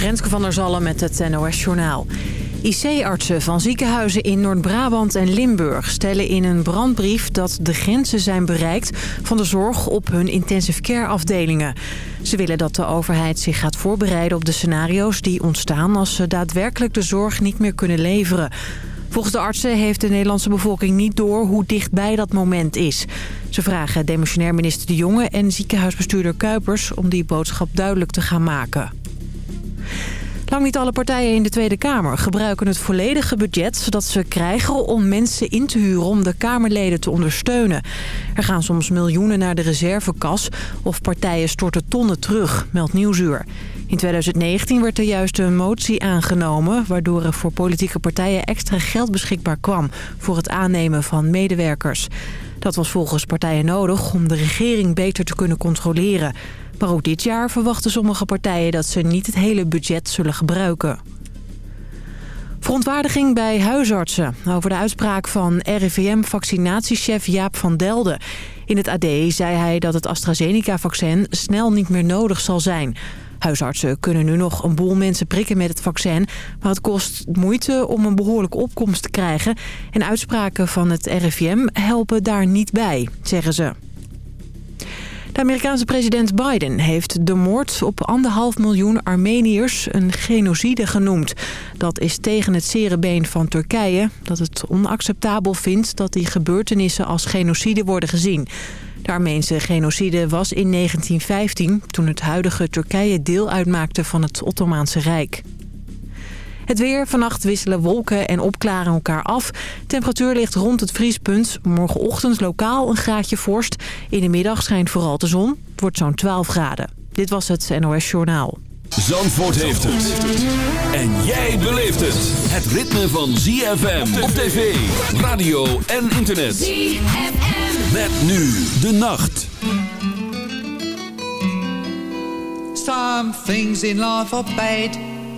Renske van der Zallen met het NOS Journaal. IC-artsen van ziekenhuizen in Noord-Brabant en Limburg stellen in een brandbrief dat de grenzen zijn bereikt van de zorg op hun intensive care afdelingen. Ze willen dat de overheid zich gaat voorbereiden op de scenario's die ontstaan als ze daadwerkelijk de zorg niet meer kunnen leveren. Volgens de artsen heeft de Nederlandse bevolking niet door hoe dichtbij dat moment is. Ze vragen demissionair minister De Jonge en ziekenhuisbestuurder Kuipers om die boodschap duidelijk te gaan maken. Lang niet alle partijen in de Tweede Kamer gebruiken het volledige budget dat ze krijgen om mensen in te huren om de Kamerleden te ondersteunen. Er gaan soms miljoenen naar de reservekas of partijen storten tonnen terug, meldt Nieuwsuur. In 2019 werd er juist een motie aangenomen... waardoor er voor politieke partijen extra geld beschikbaar kwam... voor het aannemen van medewerkers. Dat was volgens partijen nodig om de regering beter te kunnen controleren. Maar ook dit jaar verwachten sommige partijen dat ze niet het hele budget zullen gebruiken. Verontwaardiging bij huisartsen over de uitspraak van RIVM-vaccinatiechef Jaap van Delden. In het AD zei hij dat het AstraZeneca-vaccin snel niet meer nodig zal zijn. Huisartsen kunnen nu nog een boel mensen prikken met het vaccin... maar het kost moeite om een behoorlijke opkomst te krijgen... en uitspraken van het RIVM helpen daar niet bij, zeggen ze. De Amerikaanse president Biden heeft de moord op anderhalf miljoen Armeniërs een genocide genoemd. Dat is tegen het zere van Turkije, dat het onacceptabel vindt dat die gebeurtenissen als genocide worden gezien. De Armeense genocide was in 1915, toen het huidige Turkije deel uitmaakte van het Ottomaanse Rijk. Het weer. Vannacht wisselen wolken en opklaren elkaar af. Temperatuur ligt rond het vriespunt. Morgenochtend lokaal een graadje vorst. In de middag schijnt vooral de zon. Het wordt zo'n 12 graden. Dit was het NOS Journaal. Zandvoort heeft het. En jij beleeft het. Het ritme van ZFM op tv, radio en internet. ZFM. Met nu de nacht. Some things in life are bad.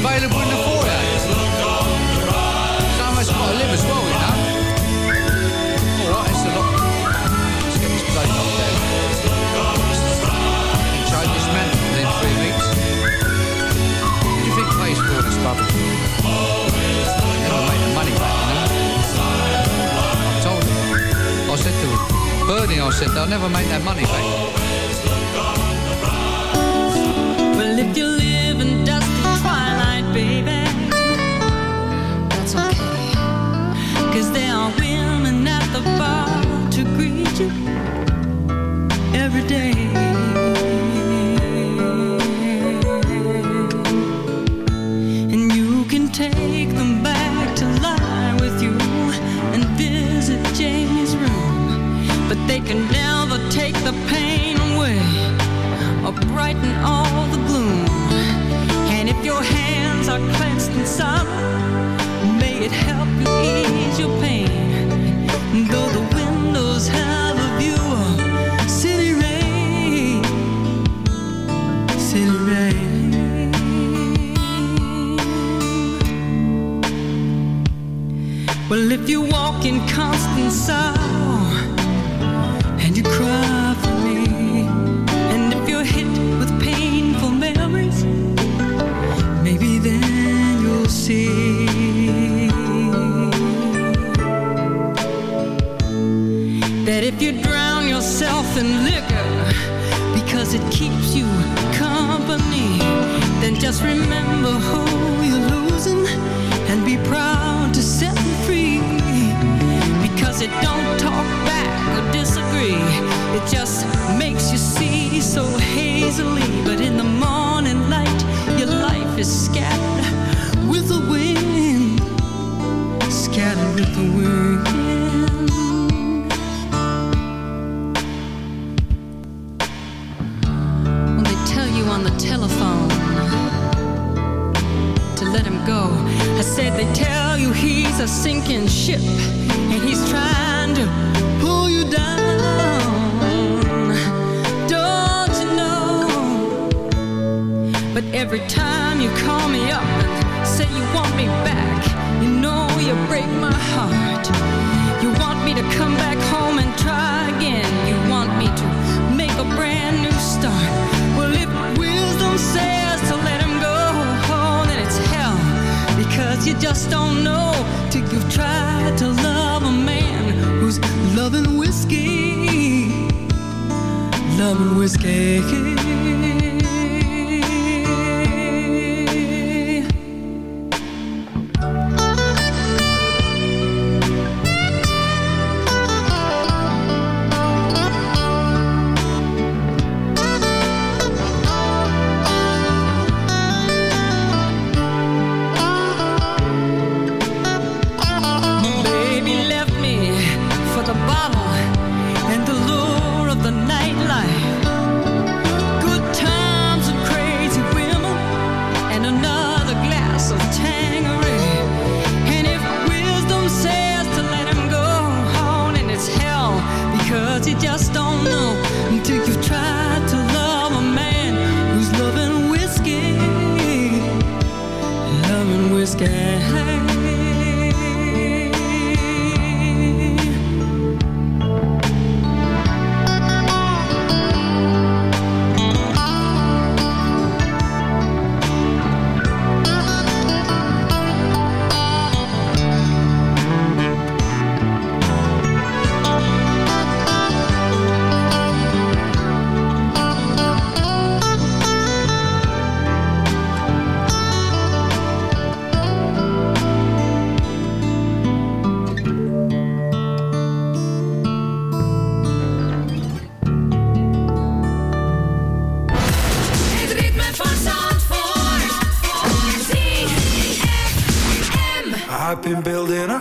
available in the foyer. Someone's got to live as well, you know. All right, it's a lot. Let's get this plate up there. Try this man within three weeks. What do you think pays for this bubble? Never made the money back, you know. I told him. I said to him, Bernie, I said, they'll never make that money back.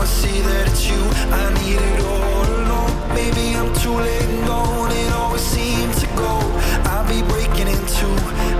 now I see that it's you I need it all alone Maybe I'm too late and gone It always seems to go I'll be breaking in two.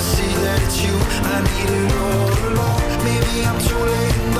see that it's you I need it all along. Maybe I'm too late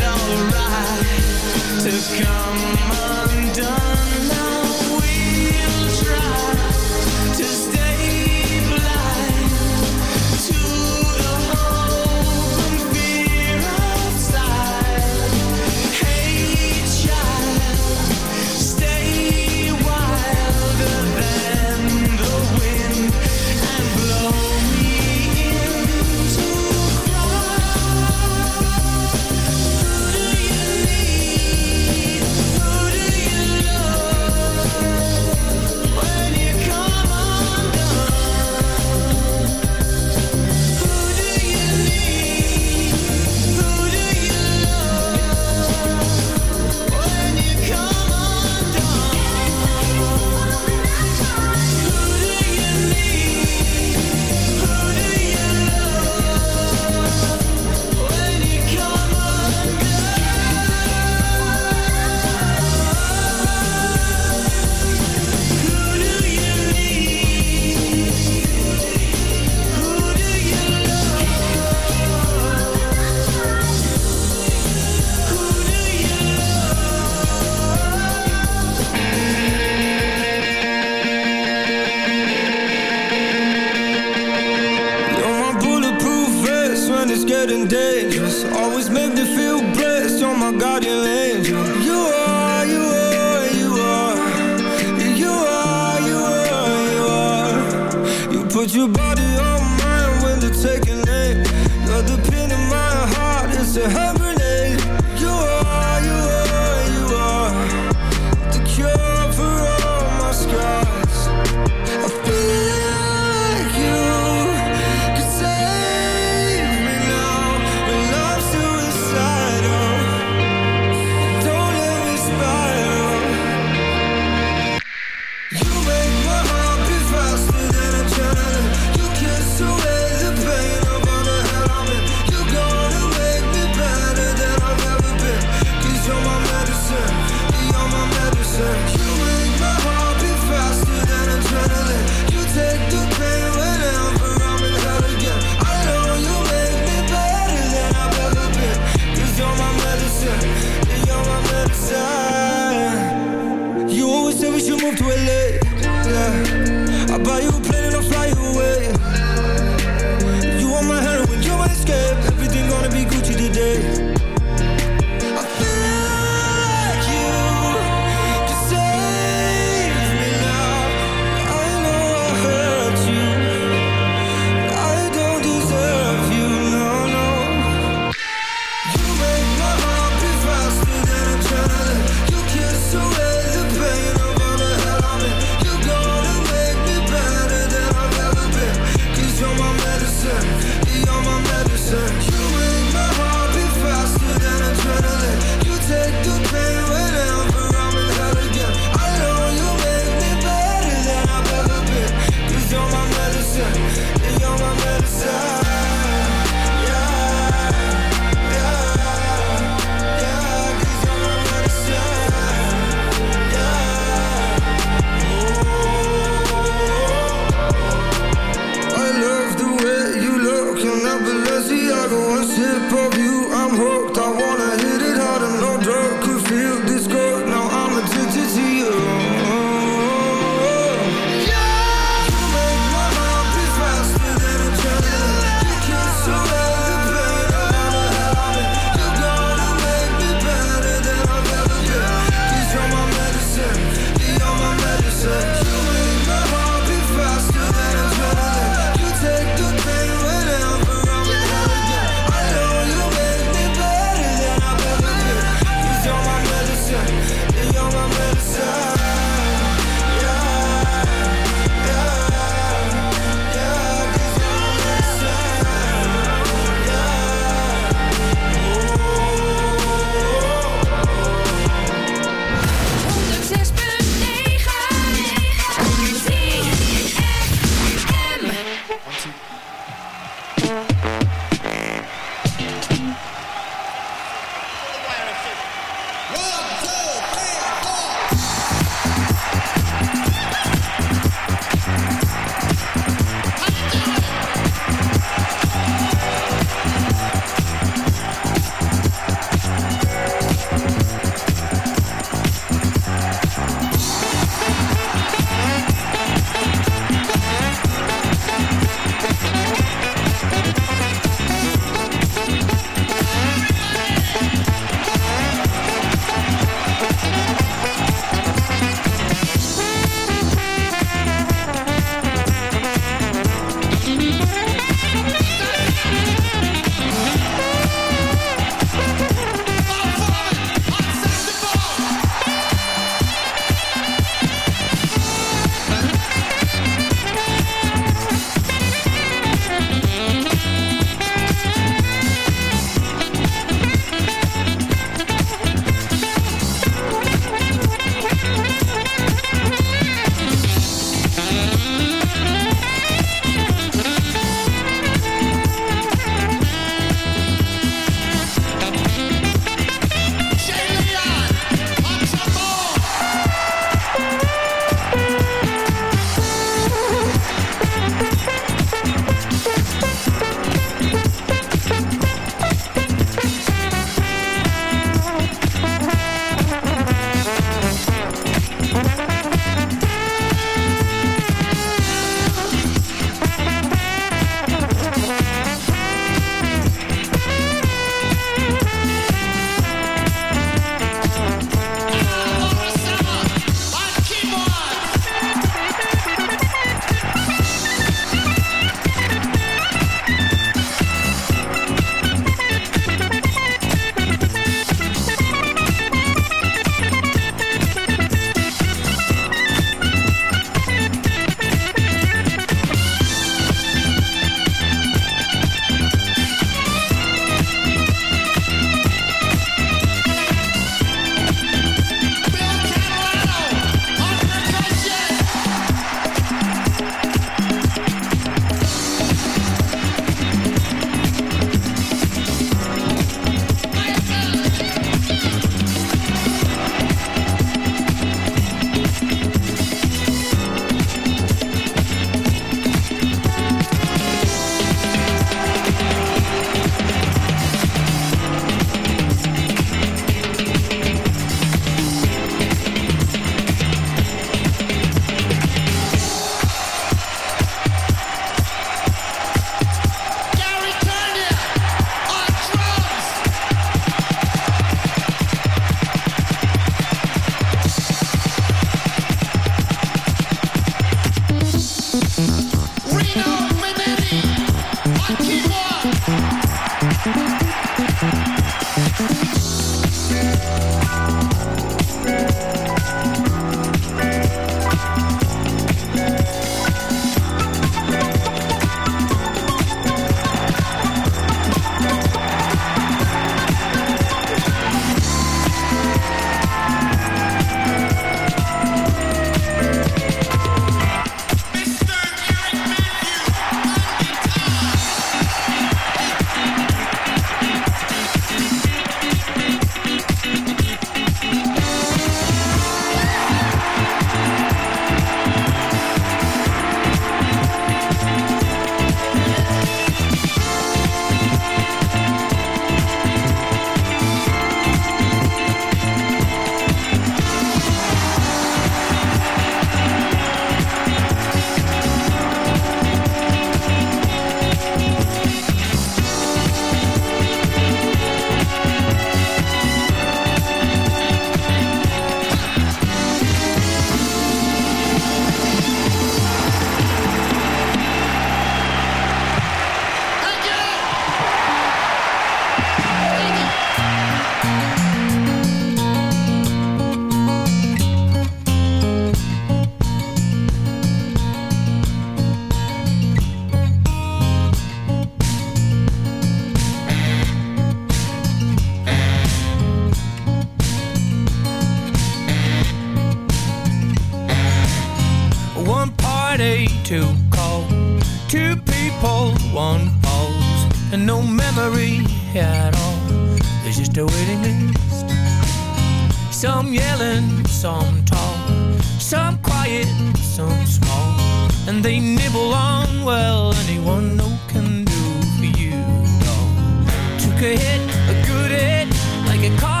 took a hit, a good hit, like a car.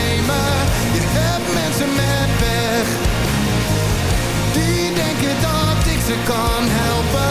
Ze kan helpen.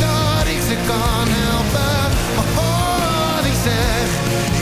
Dat ik ze kan helpen. Maar hoor wat ik zeg.